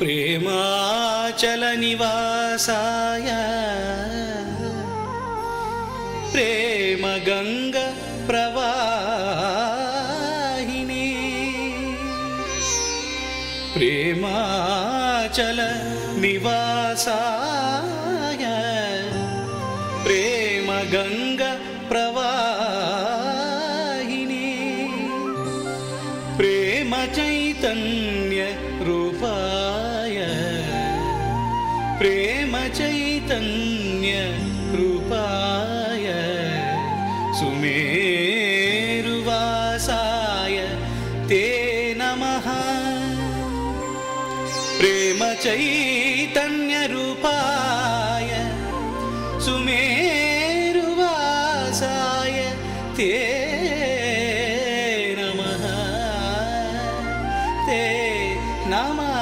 प्रेमाचलनिवासाय प्रेमगङ्गप्रवाहिनी। प्रेमाचलनिवासाय प्रेमगङ्गप्रवाहिनी प्रेमचैतन्यरूपाय प्रेमचैतन्यरूपाय सुमेरुवासाय ते नमः। प्रेमचैतन्यरूपाय सुमेरुवासाय ते नमः। ते नमः